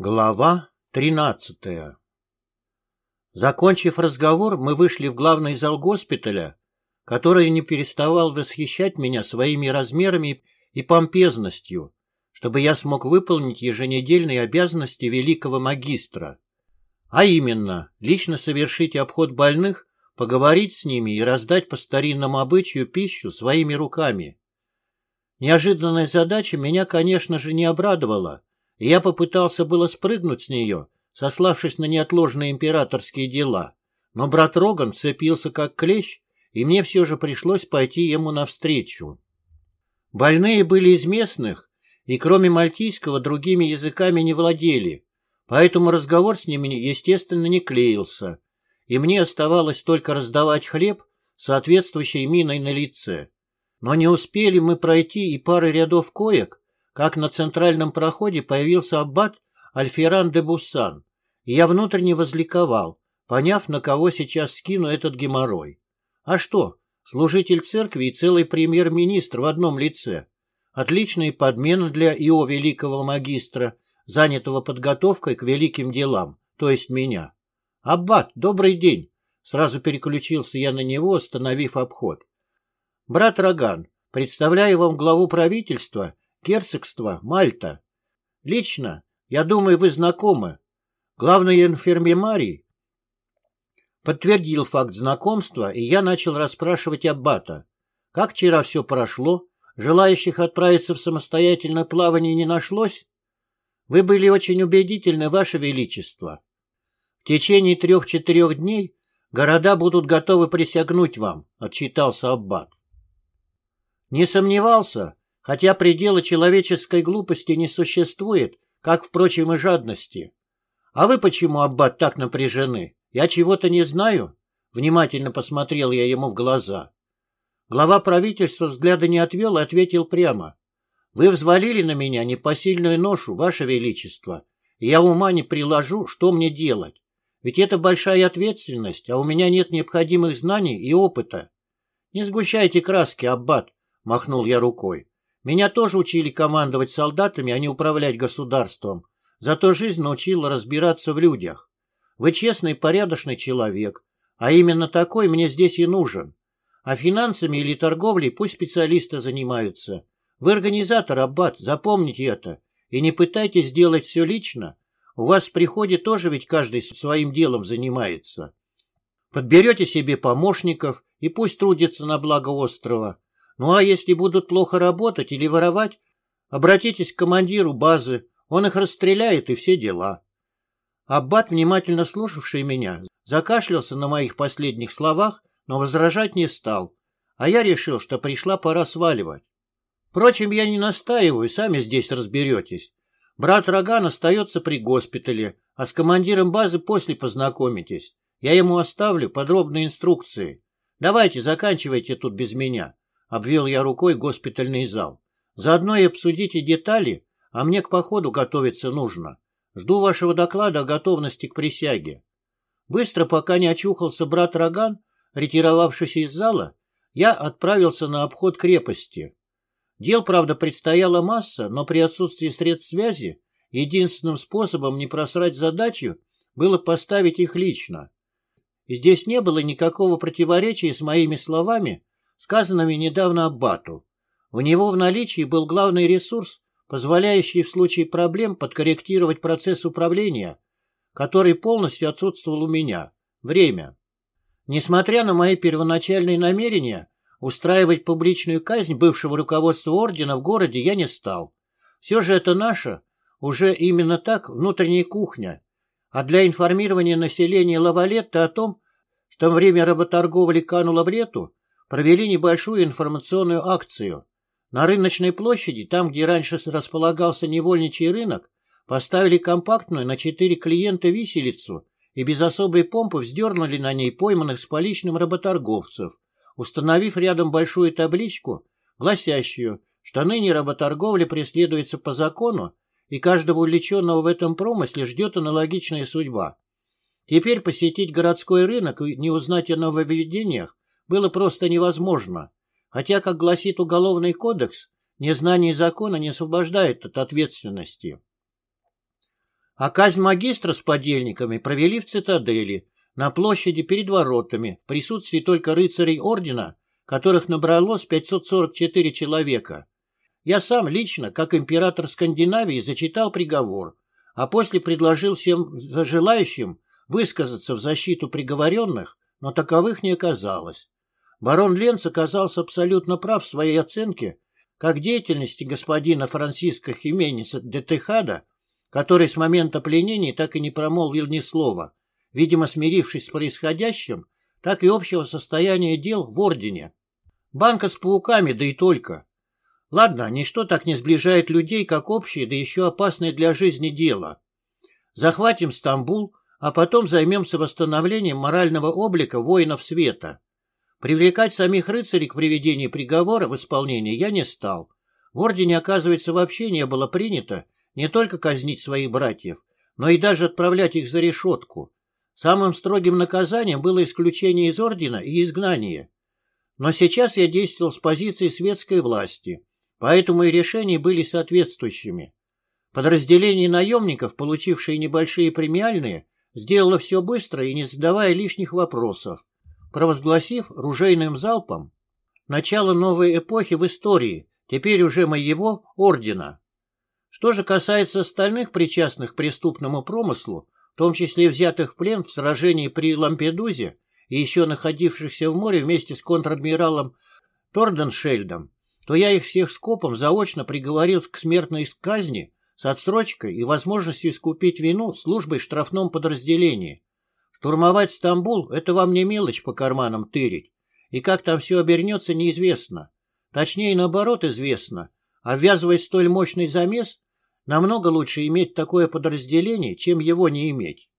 Глава тринадцатая Закончив разговор, мы вышли в главный зал госпиталя, который не переставал восхищать меня своими размерами и помпезностью, чтобы я смог выполнить еженедельные обязанности великого магистра. А именно, лично совершить обход больных, поговорить с ними и раздать по старинному обычаю пищу своими руками. Неожиданная задача меня, конечно же, не обрадовала, я попытался было спрыгнуть с нее, сославшись на неотложные императорские дела, но брат Роган цепился как клещ, и мне все же пришлось пойти ему навстречу. Больные были из местных, и кроме мальтийского другими языками не владели, поэтому разговор с ними, естественно, не клеился, и мне оставалось только раздавать хлеб, соответствующей миной на лице. Но не успели мы пройти и пары рядов коек, как на центральном проходе появился аббат Альферан де Буссан, и я внутренне возликовал, поняв, на кого сейчас скину этот геморрой. А что, служитель церкви и целый премьер-министр в одном лице. Отличная подмена для ИО великого магистра, занятого подготовкой к великим делам, то есть меня. «Аббат, добрый день!» Сразу переключился я на него, остановив обход. «Брат Роган, представляю вам главу правительства Герцогство Мальта. Лично, я думаю, вы знакомы. Главный инфермемарий подтвердил факт знакомства, и я начал расспрашивать Аббата. Как вчера все прошло? Желающих отправиться в самостоятельное плавание не нашлось? Вы были очень убедительны, Ваше Величество. В течение трех-четырех дней города будут готовы присягнуть вам, — отчитался Аббат. Не сомневался, хотя предела человеческой глупости не существует, как, впрочем, и жадности. А вы почему, Аббат, так напряжены? Я чего-то не знаю? Внимательно посмотрел я ему в глаза. Глава правительства взгляда не отвел и ответил прямо. Вы взвалили на меня непосильную ношу, Ваше Величество, и я ума не приложу, что мне делать. Ведь это большая ответственность, а у меня нет необходимых знаний и опыта. Не сгущайте краски, Аббат, махнул я рукой. Меня тоже учили командовать солдатами, а не управлять государством. Зато жизнь научила разбираться в людях. Вы честный и порядочный человек, а именно такой мне здесь и нужен. А финансами или торговлей пусть специалисты занимаются. Вы организатор, Аббат, запомните это. И не пытайтесь сделать все лично. У вас в приходе тоже ведь каждый своим делом занимается. Подберете себе помощников, и пусть трудятся на благо острова. Ну а если будут плохо работать или воровать, обратитесь к командиру базы, он их расстреляет и все дела. Аббат, внимательно слушавший меня, закашлялся на моих последних словах, но возражать не стал, а я решил, что пришла пора сваливать. Впрочем, я не настаиваю, сами здесь разберетесь. Брат Роган остается при госпитале, а с командиром базы после познакомитесь. Я ему оставлю подробные инструкции. Давайте, заканчивайте тут без меня. Обвел я рукой госпитальный зал. Заодно и обсудите детали, а мне к походу готовиться нужно. Жду вашего доклада о готовности к присяге. Быстро, пока не очухался брат Роган, ретировавшись из зала, я отправился на обход крепости. Дел, правда, предстояла масса, но при отсутствии средств связи единственным способом не просрать задачу было поставить их лично. Здесь не было никакого противоречия с моими словами сказанными недавно Аббату. У него в наличии был главный ресурс, позволяющий в случае проблем подкорректировать процесс управления, который полностью отсутствовал у меня – время. Несмотря на мои первоначальные намерения, устраивать публичную казнь бывшего руководства ордена в городе я не стал. Все же это наша, уже именно так, внутренняя кухня. А для информирования населения Лавалетта о том, что время работорговли кануло в лету, провели небольшую информационную акцию. На рыночной площади, там, где раньше располагался невольничий рынок, поставили компактную на четыре клиента виселицу и без особой помпы вздернули на ней пойманных с поличным работорговцев, установив рядом большую табличку, гласящую, что ныне работорговля преследуется по закону, и каждого увлеченного в этом промысле ждет аналогичная судьба. Теперь посетить городской рынок и не узнать о нововведениях было просто невозможно, хотя, как гласит Уголовный кодекс, незнание закона не освобождает от ответственности. А казнь магистра с подельниками провели в цитадели, на площади перед воротами, в присутствии только рыцарей ордена, которых набралось 544 человека. Я сам лично, как император Скандинавии, зачитал приговор, а после предложил всем желающим высказаться в защиту приговоренных, но таковых не оказалось. Барон Ленц оказался абсолютно прав в своей оценке как деятельности господина Франциско Химениса де Техада, который с момента пленения так и не промолвил ни слова, видимо, смирившись с происходящим, так и общего состояния дел в Ордене. Банка с пауками, да и только. Ладно, ничто так не сближает людей, как общее, да еще опасное для жизни дело. Захватим Стамбул, а потом займемся восстановлением морального облика воинов света. Привлекать самих рыцарей к приведению приговора в исполнение я не стал. В ордене, оказывается, вообще не было принято не только казнить своих братьев, но и даже отправлять их за решетку. Самым строгим наказанием было исключение из ордена и изгнание. Но сейчас я действовал с позиции светской власти, поэтому и решения были соответствующими. Подразделение наемников, получившие небольшие премиальные, сделало все быстро и не задавая лишних вопросов, провозгласив ружейным залпом начало новой эпохи в истории, теперь уже моего ордена. Что же касается остальных причастных к преступному промыслу, в том числе взятых в плен в сражении при Лампедузе и еще находившихся в море вместе с контр-адмиралом Торденшельдом, то я их всех скопом заочно приговорил к смертной казни с отсрочкой и возможностью искупить вину службой в штрафном подразделении. Штурмовать Стамбул — это вам не мелочь по карманам тырить, и как там все обернется, неизвестно. Точнее, наоборот, известно. А ввязывать столь мощный замес, намного лучше иметь такое подразделение, чем его не иметь.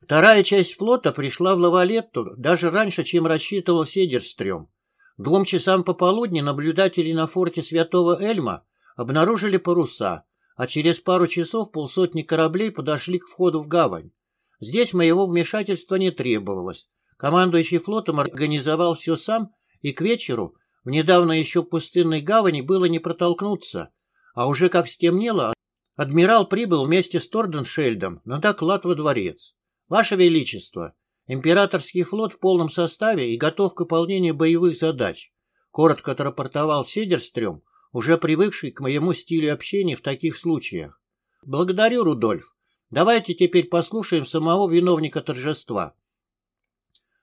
Вторая часть флота пришла в Лавалетту даже раньше, чем рассчитывал Седерстрём. Двум часам пополудни наблюдатели на форте Святого Эльма обнаружили паруса, а через пару часов полсотни кораблей подошли к входу в гавань. Здесь моего вмешательства не требовалось. Командующий флотом организовал все сам, и к вечеру в недавно еще пустынной гавани было не протолкнуться, а уже как стемнело, адмирал прибыл вместе с Торденшельдом на доклад во дворец. «Ваше Величество, императорский флот в полном составе и готов к выполнению боевых задач», коротко отрапортовал Седерстрём, уже привыкший к моему стилю общения в таких случаях. «Благодарю, Рудольф. Давайте теперь послушаем самого виновника торжества.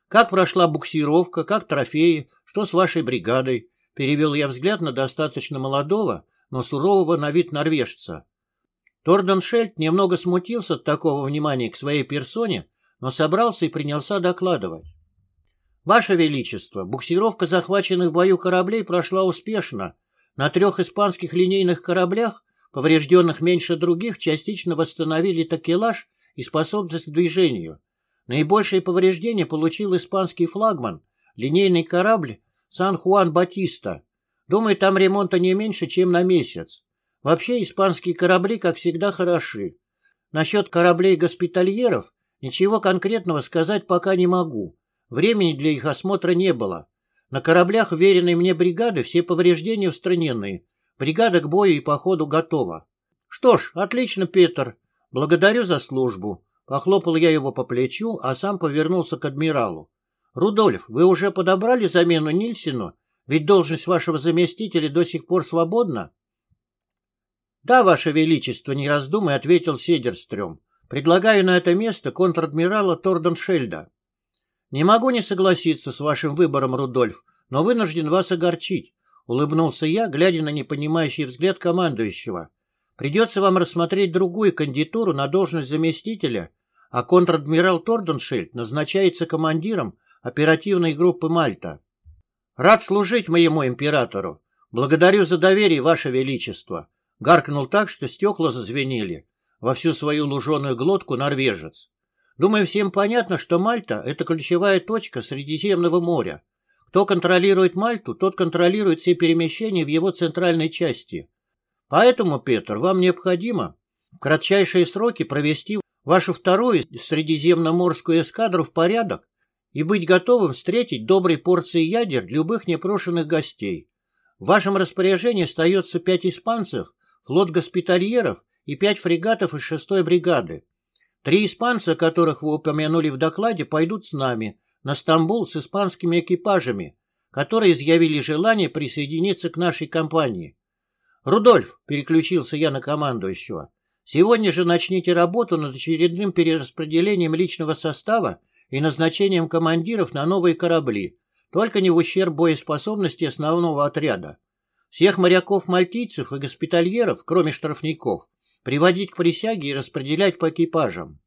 Как прошла буксировка, как трофеи, что с вашей бригадой? Перевел я взгляд на достаточно молодого, но сурового на вид норвежца. Торденшельд немного смутился от такого внимания к своей персоне, но собрался и принялся докладывать. «Ваше Величество, буксировка захваченных в бою кораблей прошла успешно. На трех испанских линейных кораблях Поврежденных меньше других частично восстановили такелаж и способность к движению. Наибольшее повреждение получил испанский флагман, линейный корабль «Сан-Хуан-Батиста». Думаю, там ремонта не меньше, чем на месяц. Вообще, испанские корабли, как всегда, хороши. Насчет кораблей-госпитальеров ничего конкретного сказать пока не могу. Времени для их осмотра не было. На кораблях веренной мне бригады все повреждения устранены, Бригада к бою и походу готова. Что ж, отлично, Петр. Благодарю за службу. Похлопал я его по плечу, а сам повернулся к адмиралу. Рудольф, вы уже подобрали замену Нильсину? Ведь должность вашего заместителя до сих пор свободна? Да, ваше величество, не раздумай, ответил Седерстрём. Предлагаю на это место контр-адмирала Торденшельда. Не могу не согласиться с вашим выбором, Рудольф, но вынужден вас огорчить. — улыбнулся я, глядя на непонимающий взгляд командующего. «Придется вам рассмотреть другую кандидатуру на должность заместителя, а контр-адмирал Торденшельд назначается командиром оперативной группы «Мальта». Рад служить моему императору. Благодарю за доверие, ваше величество. Гаркнул так, что стекла зазвенели. Во всю свою луженую глотку норвежец. Думаю, всем понятно, что Мальта — это ключевая точка Средиземного моря, кто контролирует Мальту, тот контролирует все перемещения в его центральной части. Поэтому, Петр, вам необходимо в кратчайшие сроки провести вашу вторую средиземноморскую эскадру в порядок и быть готовым встретить доброй порцией ядер любых непрошенных гостей. В вашем распоряжении остается пять испанцев, флот госпитальеров и пять фрегатов из шестой бригады. Три испанца, которых вы упомянули в докладе, пойдут с нами на Стамбул с испанскими экипажами, которые изъявили желание присоединиться к нашей компании. «Рудольф», — переключился я на командующего, — «сегодня же начните работу над очередным перераспределением личного состава и назначением командиров на новые корабли, только не в ущерб боеспособности основного отряда. Всех моряков-мальтийцев и госпитальеров, кроме штрафников, приводить к присяге и распределять по экипажам.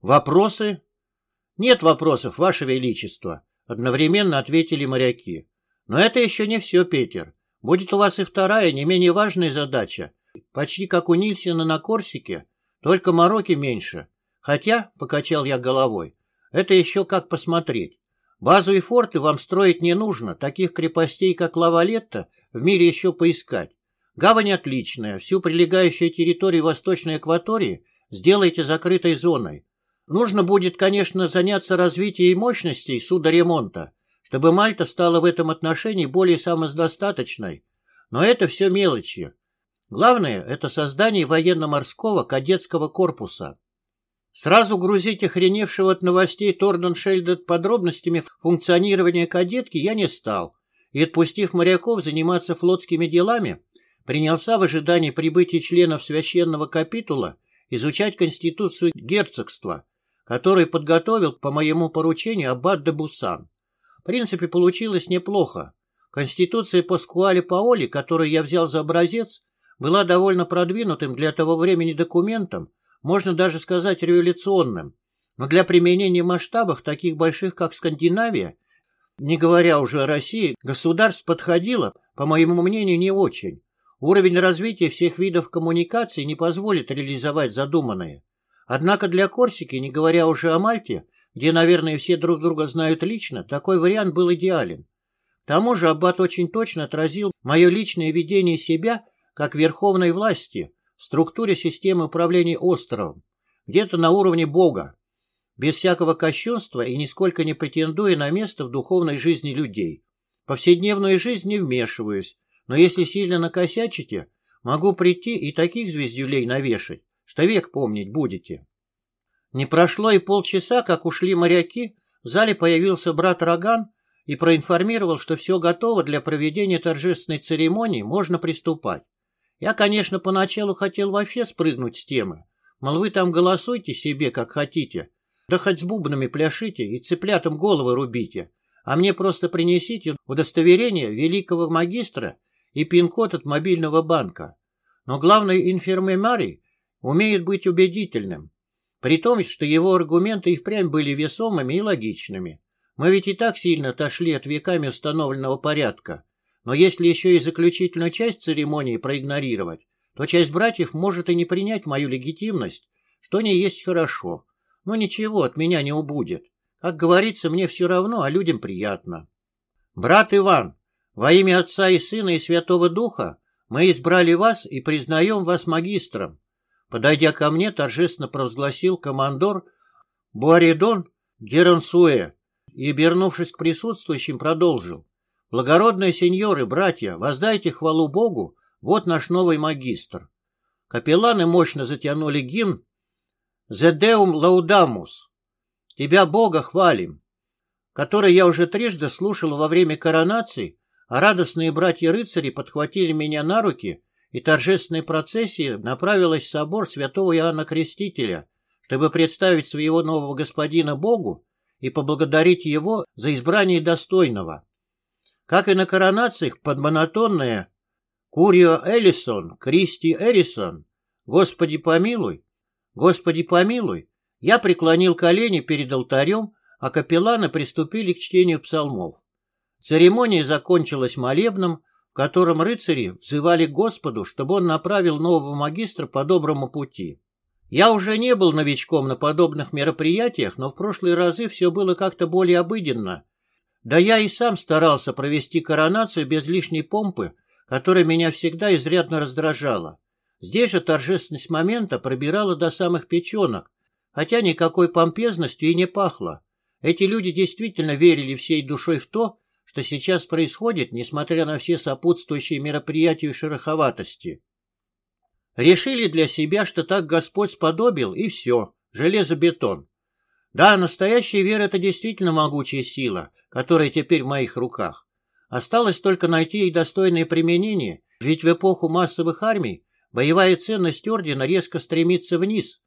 Вопросы? Нет вопросов, Ваше Величество, одновременно ответили моряки. Но это еще не все, Петер. Будет у вас и вторая, не менее важная задача. Почти как у Нильсена на Корсике, только мороки меньше. Хотя, покачал я головой, это еще как посмотреть. Базу и форты вам строить не нужно, таких крепостей, как Лавалетта, в мире еще поискать. Гавань отличная, всю прилегающую территорию Восточной Экватории сделайте закрытой зоной. Нужно будет, конечно, заняться развитием мощностей судоремонта, чтобы Мальта стала в этом отношении более самодостаточной. Но это все мелочи. Главное – это создание военно-морского кадетского корпуса. Сразу грузить охреневшего от новостей Торненшельда подробностями функционирования кадетки я не стал, и, отпустив моряков заниматься флотскими делами, принялся в ожидании прибытия членов священного капитула изучать конституцию герцогства, который подготовил по моему поручению аббат де Бусан. В принципе, получилось неплохо. Конституция Паскуали Паоли, которую я взял за образец, была довольно продвинутым для того времени документом, можно даже сказать революционным, но для применения в масштабах, таких больших, как Скандинавия, не говоря уже о России, государств подходило, по моему мнению, не очень. Уровень развития всех видов коммуникаций не позволит реализовать задуманное. Однако для Корсики, не говоря уже о Мальте, где, наверное, все друг друга знают лично, такой вариант был идеален. К тому же Аббат очень точно отразил мое личное видение себя как верховной власти в структуре системы управления островом, где-то на уровне Бога, без всякого кощунства и нисколько не претендуя на место в духовной жизни людей. Повседневную жизнь не вмешиваюсь, но если сильно накосячите, могу прийти и таких звездюлей навешать, что век помнить будете. Не прошло и полчаса, как ушли моряки, в зале появился брат Роган и проинформировал, что все готово для проведения торжественной церемонии, можно приступать. Я, конечно, поначалу хотел вообще спрыгнуть с темы. Мол, вы там голосуйте себе, как хотите, да хоть с бубнами пляшите и цыплятам головы рубите, а мне просто принесите удостоверение великого магистра и пин-код от мобильного банка. Но главный инфермемарий умеет быть убедительным. При том, что его аргументы и впрямь были весомыми и логичными. Мы ведь и так сильно отошли от веками установленного порядка. Но если еще и заключительную часть церемонии проигнорировать, то часть братьев может и не принять мою легитимность, что не есть хорошо. Но ничего от меня не убудет. Как говорится, мне все равно, а людям приятно. Брат Иван, во имя Отца и Сына и Святого Духа мы избрали вас и признаем вас магистром. Подойдя ко мне, торжественно провозгласил командор Буаридон Герансуэ и, обернувшись к присутствующим, продолжил. «Благородные сеньоры, братья, воздайте хвалу Богу, вот наш новый магистр». Капелланы мощно затянули гимн «Зедеум лаудамус» «Тебя, Бога, хвалим», который я уже трижды слушал во время коронации, а радостные братья-рыцари подхватили меня на руки и торжественной процессией направилась в собор святого Иоанна Крестителя, чтобы представить своего нового господина Богу и поблагодарить его за избрание достойного. Как и на коронациях, под монотонное «Курио Эллисон, Кристи Эрисон, Господи помилуй, Господи помилуй», я преклонил колени перед алтарем, а капелланы приступили к чтению псалмов. Церемония закончилась молебном, в котором рыцари взывали к Господу, чтобы он направил нового магистра по доброму пути. Я уже не был новичком на подобных мероприятиях, но в прошлые разы все было как-то более обыденно. Да я и сам старался провести коронацию без лишней помпы, которая меня всегда изрядно раздражала. Здесь же торжественность момента пробирала до самых печенок, хотя никакой помпезностью и не пахло. Эти люди действительно верили всей душой в то, что сейчас происходит, несмотря на все сопутствующие мероприятия и шероховатости. Решили для себя, что так Господь сподобил, и все, железобетон. Да, настоящая вера — это действительно могучая сила, которая теперь в моих руках. Осталось только найти ей достойное применение, ведь в эпоху массовых армий боевая ценность ордена резко стремится вниз,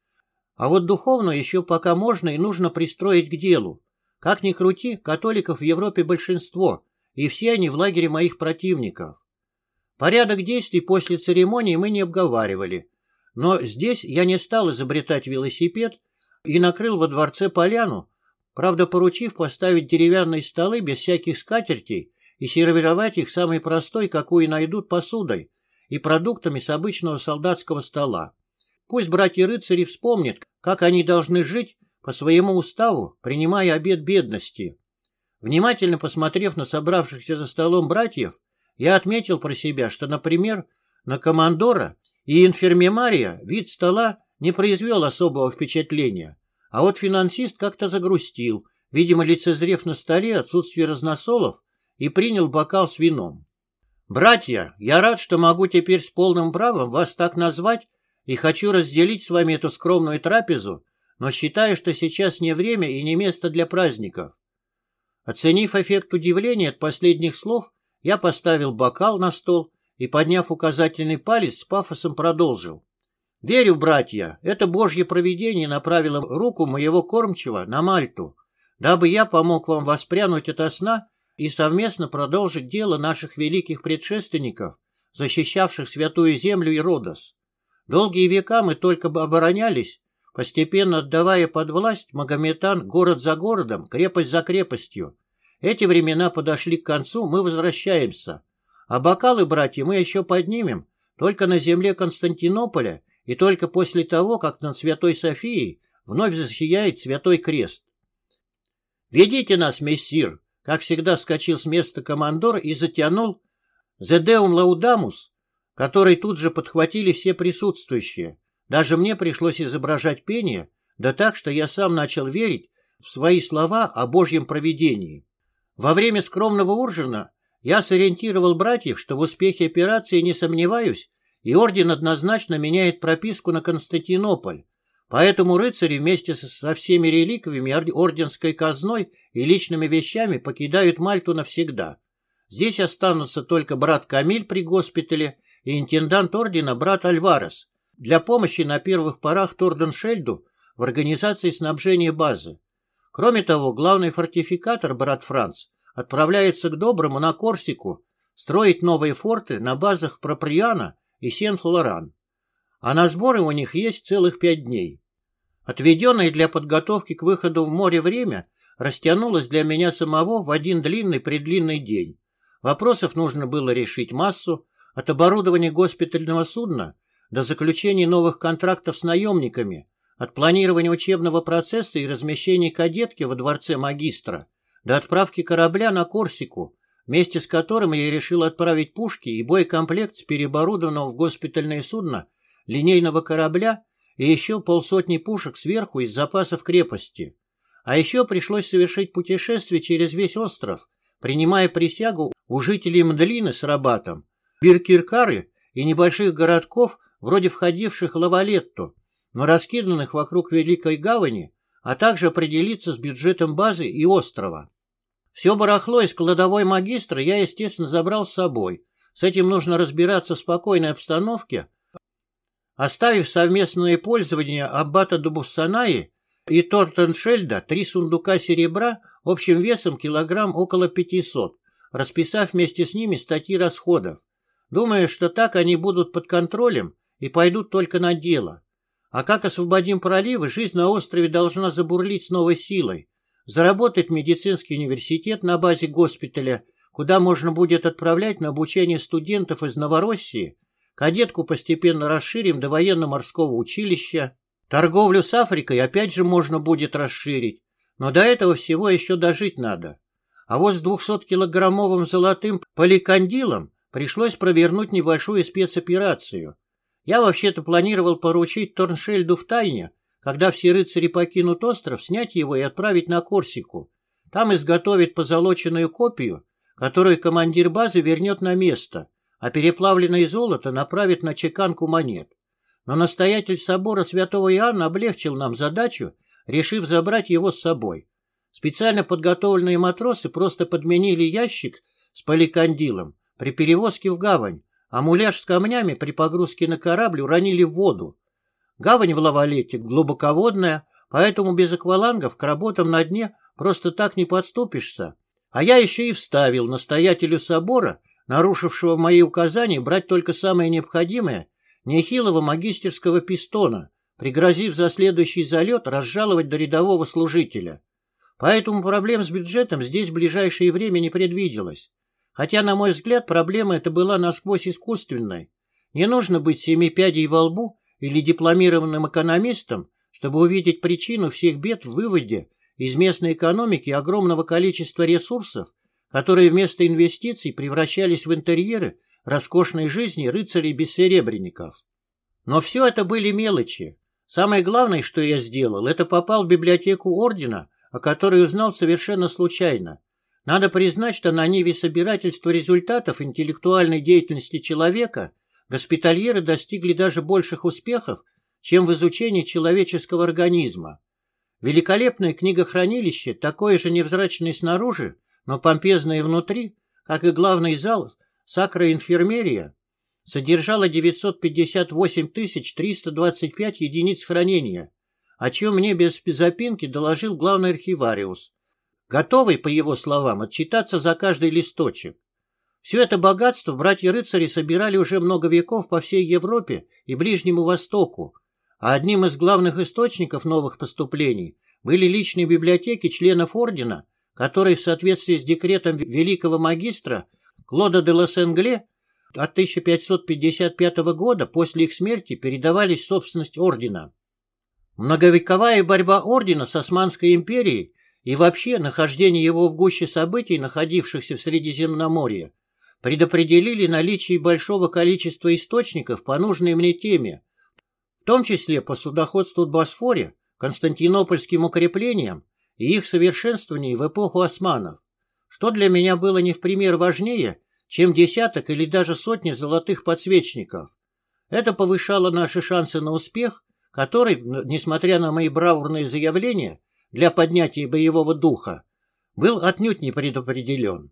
а вот духовно еще пока можно и нужно пристроить к делу. Как ни крути, католиков в Европе большинство, и все они в лагере моих противников. Порядок действий после церемонии мы не обговаривали, но здесь я не стал изобретать велосипед и накрыл во дворце поляну, правда поручив поставить деревянные столы без всяких скатертей и сервировать их самой простой, какую найдут посудой, и продуктами с обычного солдатского стола. Пусть братья-рыцари вспомнят, как они должны жить по своему уставу, принимая обет бедности. Внимательно посмотрев на собравшихся за столом братьев, я отметил про себя, что, например, на командора и инфермемария вид стола не произвел особого впечатления, а вот финансист как-то загрустил, видимо, лицезрев на столе отсутствие разносолов и принял бокал с вином. «Братья, я рад, что могу теперь с полным правом вас так назвать и хочу разделить с вами эту скромную трапезу, но считаю, что сейчас не время и не место для праздников». Оценив эффект удивления от последних слов, я поставил бокал на стол и, подняв указательный палец, с пафосом продолжил. «Верю, братья, это Божье провидение направило руку моего кормчего на Мальту, дабы я помог вам воспрянуть ото сна и совместно продолжить дело наших великих предшественников, защищавших святую землю и Родос. Долгие века мы только оборонялись, постепенно отдавая под власть Магометан город за городом, крепость за крепостью. Эти времена подошли к концу, мы возвращаемся. А бокалы, братья, мы еще поднимем, только на земле Константинополя и только после того, как над Святой Софией вновь засияет Святой Крест. «Ведите нас, мессир!» Как всегда вскочил с места командор и затянул «Зедеум лаудамус», который тут же подхватили все присутствующие. Даже мне пришлось изображать пение, да так, что я сам начал верить в свои слова о Божьем провидении. Во время скромного ужина я сориентировал братьев, что в успехе операции не сомневаюсь, и орден однозначно меняет прописку на Константинополь, Поэтому рыцари вместе со всеми реликвиями, орденской казной и личными вещами покидают Мальту навсегда. Здесь останутся только брат Камиль при госпитале и интендант ордена брат Альварес для помощи на первых порах Торденшельду в организации снабжения базы. Кроме того, главный фортификатор брат Франц отправляется к Доброму на Корсику строить новые форты на базах Проприана и Сен-Флоран а на сборы у них есть целых пять дней. Отведенное для подготовки к выходу в море время растянулось для меня самого в один длинный-предлинный день. Вопросов нужно было решить массу, от оборудования госпитального судна до заключения новых контрактов с наемниками, от планирования учебного процесса и размещения кадетки во дворце магистра до отправки корабля на Корсику, вместе с которым я решил отправить пушки и боекомплект с переоборудованного в госпитальное судно линейного корабля и еще полсотни пушек сверху из запасов крепости. А еще пришлось совершить путешествие через весь остров, принимая присягу у жителей Мдлины с Рабатом, Биркиркары и небольших городков, вроде входивших в Лавалетту, но раскиданных вокруг Великой Гавани, а также определиться с бюджетом базы и острова. Все барахло из кладовой магистра я, естественно, забрал с собой. С этим нужно разбираться в спокойной обстановке, Оставив совместное пользование аббата Дубуссанаи и Тортеншельда три сундука серебра общим весом килограмм около 500, расписав вместе с ними статьи расходов. Думаю, что так они будут под контролем и пойдут только на дело. А как освободим проливы, жизнь на острове должна забурлить с новой силой. Заработать медицинский университет на базе госпиталя, куда можно будет отправлять на обучение студентов из Новороссии, Кадетку постепенно расширим до военно-морского училища. Торговлю с Африкой опять же можно будет расширить, но до этого всего еще дожить надо. А вот с 200-килограммовым золотым поликандилом пришлось провернуть небольшую спецоперацию. Я вообще-то планировал поручить Торншельду в тайне, когда все рыцари покинут остров, снять его и отправить на Корсику. Там изготовить позолоченную копию, которую командир базы вернет на место, а переплавленное золото направит на чеканку монет. но настоятель собора святого Иоанна облегчил нам задачу, решив забрать его с собой. Специально подготовленные матросы просто подменили ящик с поликандилом при перевозке в гавань, а муляж с камнями при погрузке на корабль уронили в воду. Гавань в Лавалете глубоководная, поэтому без аквалангов к работам на дне просто так не подступишься. А я еще и вставил настоятелю собора, нарушившего мои указания, брать только самое необходимое, нехилого магистерского пистона, пригрозив за следующий залет разжаловать до рядового служителя. Поэтому проблем с бюджетом здесь в ближайшее время не предвиделось. Хотя, на мой взгляд, проблема эта была насквозь искусственной. Не нужно быть семи пядей во лбу или дипломированным экономистом, чтобы увидеть причину всех бед в выводе из местной экономики огромного количества ресурсов, которые вместо инвестиций превращались в интерьеры роскошной жизни рыцарей-бессеребренников. Но все это были мелочи. Самое главное, что я сделал, это попал в библиотеку ордена, о которой узнал совершенно случайно. Надо признать, что на ниве собирательства результатов интеллектуальной деятельности человека госпитальеры достигли даже больших успехов, чем в изучении человеческого организма. Великолепное книгохранилище, такое же невзрачное снаружи, но помпезное внутри, как и главный зал, сакроинфермерия, содержало 958 325 единиц хранения, о чем мне без запинки доложил главный архивариус, готовый, по его словам, отчитаться за каждый листочек. Все это богатство братья-рыцари собирали уже много веков по всей Европе и Ближнему Востоку, а одним из главных источников новых поступлений были личные библиотеки членов ордена, которые в соответствии с декретом великого магистра Клода де Лассенгле от 1555 года после их смерти передавались собственность ордена. Многовековая борьба ордена с Османской империей и вообще нахождение его в гуще событий, находившихся в Средиземноморье, предопределили наличие большого количества источников по нужной мне теме, в том числе по судоходству Босфоре, Константинопольским укреплениям и их совершенствованию в эпоху османов, что для меня было не в пример важнее, чем десяток или даже сотни золотых подсвечников. Это повышало наши шансы на успех, который, несмотря на мои бравурные заявления, для поднятия боевого духа был отнюдь не предопределен.